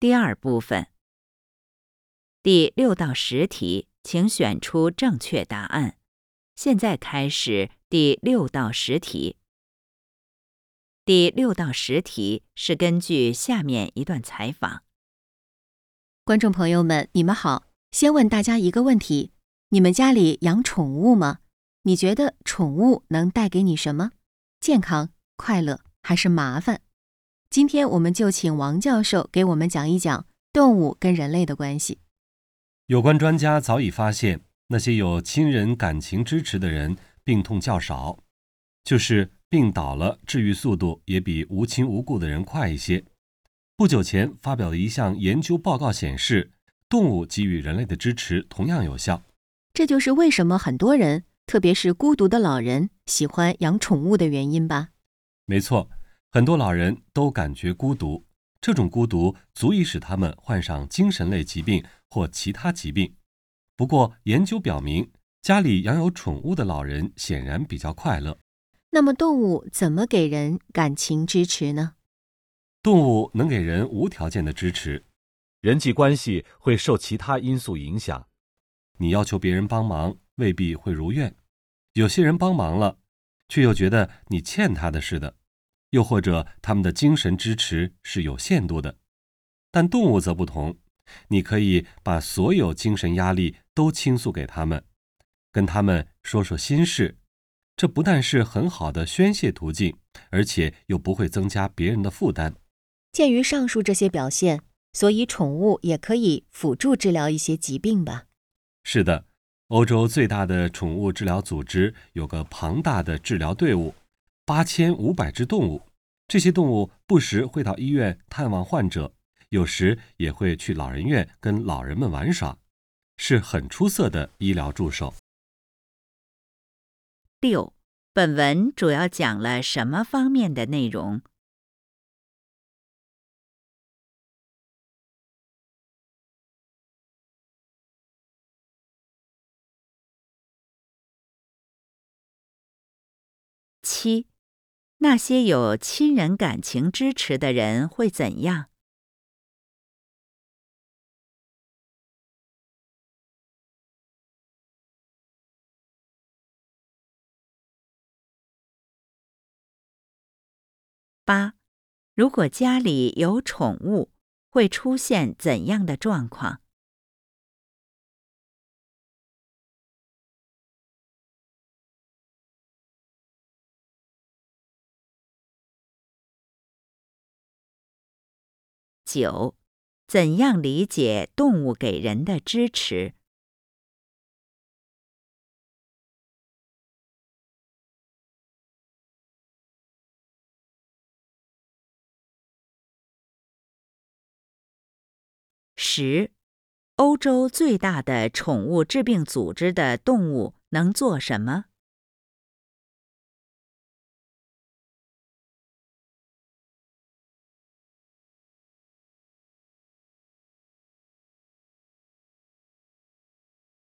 第二部分，第六到十题，请选出正确答案。现在开始第六到十题。第六到十题是根据下面一段采访。观众朋友们，你们好。先问大家一个问题：你们家里养宠物吗？你觉得宠物能带给你什么？健康、快乐还是麻烦？今天我们就请王教授给我们讲一讲动物跟人类的关系。有关专家早已发现，那些有亲人感情支持的人，病痛较少，就是病倒了，治愈速度也比无亲无故的人快一些。不久前发表的一项研究报告显示，动物给予人类的支持同样有效。这就是为什么很多人，特别是孤独的老人，喜欢养宠物的原因吧？没错。很多老人都感觉孤独，这种孤独足以使他们患上精神类疾病或其他疾病。不过，研究表明，家里养有宠物的老人显然比较快乐。那么，动物怎么给人感情支持呢？动物能给人无条件的支持，人际关系会受其他因素影响。你要求别人帮忙，未必会如愿；有些人帮忙了，却又觉得你欠他的似的。又或者，他们的精神支持是有限度的，但动物则不同。你可以把所有精神压力都倾诉给他们，跟他们说说心事。这不但是很好的宣泄途径，而且又不会增加别人的负担。鉴于上述这些表现，所以宠物也可以辅助治疗一些疾病吧？是的，欧洲最大的宠物治疗组织有个庞大的治疗队伍。八千五百只动物，这些动物不时会到医院探望患者，有时也会去老人院跟老人们玩耍，是很出色的医疗助手。六，本文主要讲了什么方面的内容？七。那些有亲人感情支持的人会怎样？八，如果家里有宠物，会出现怎样的状况？九，怎样理解动物给人的支持？十，欧洲最大的宠物治病组织的动物能做什么？